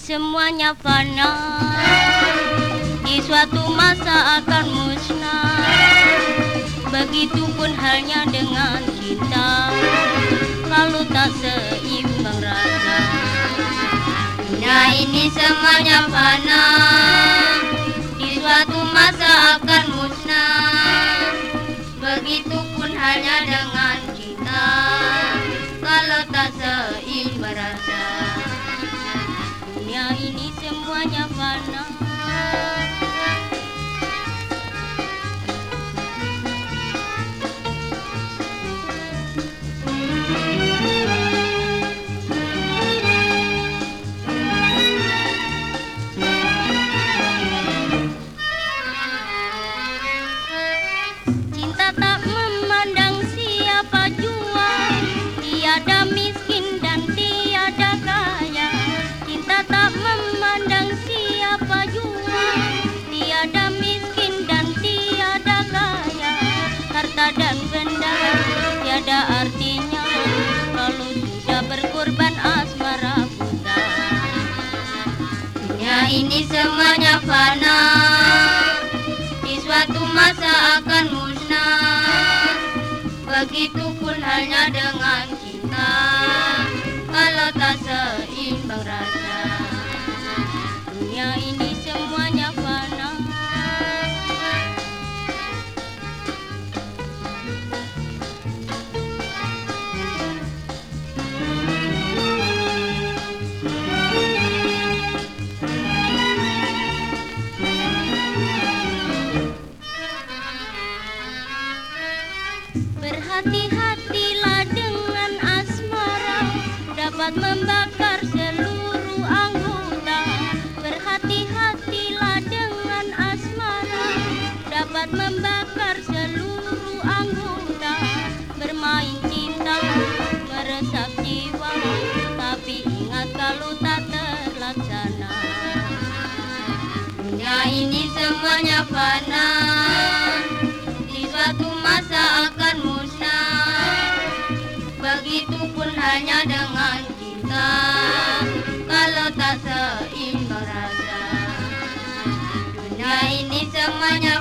semuanya fana. Di suatu masa akan musnah. Begitupun halnya dengan cinta Kalau tak seimbang rasa. Dunia ini semuanya fana. Di suatu masa akan musnah. Begitupun halnya dengan semuanya fana Cinta tak memandang siapa jua. Tiada miskin dan benda tiada artinya Kalau sudah berkorban asmara buta Dunia ini semuanya fana. Di suatu masa akan musnah. Begitupun halnya dengan cinta. Kalau tak seimbang rasa Berhati-hatilah dengan asmara Dapat membakar seluruh anggota. Berhati-hatilah dengan asmara Dapat membakar seluruh anggota. Bermain cinta meresap jiwa Tapi ingat kalau tak terlaksana. Dunia ini semuanya fana hanya dengan kita Kalau tak seimbang rasa Dunia ini semuanya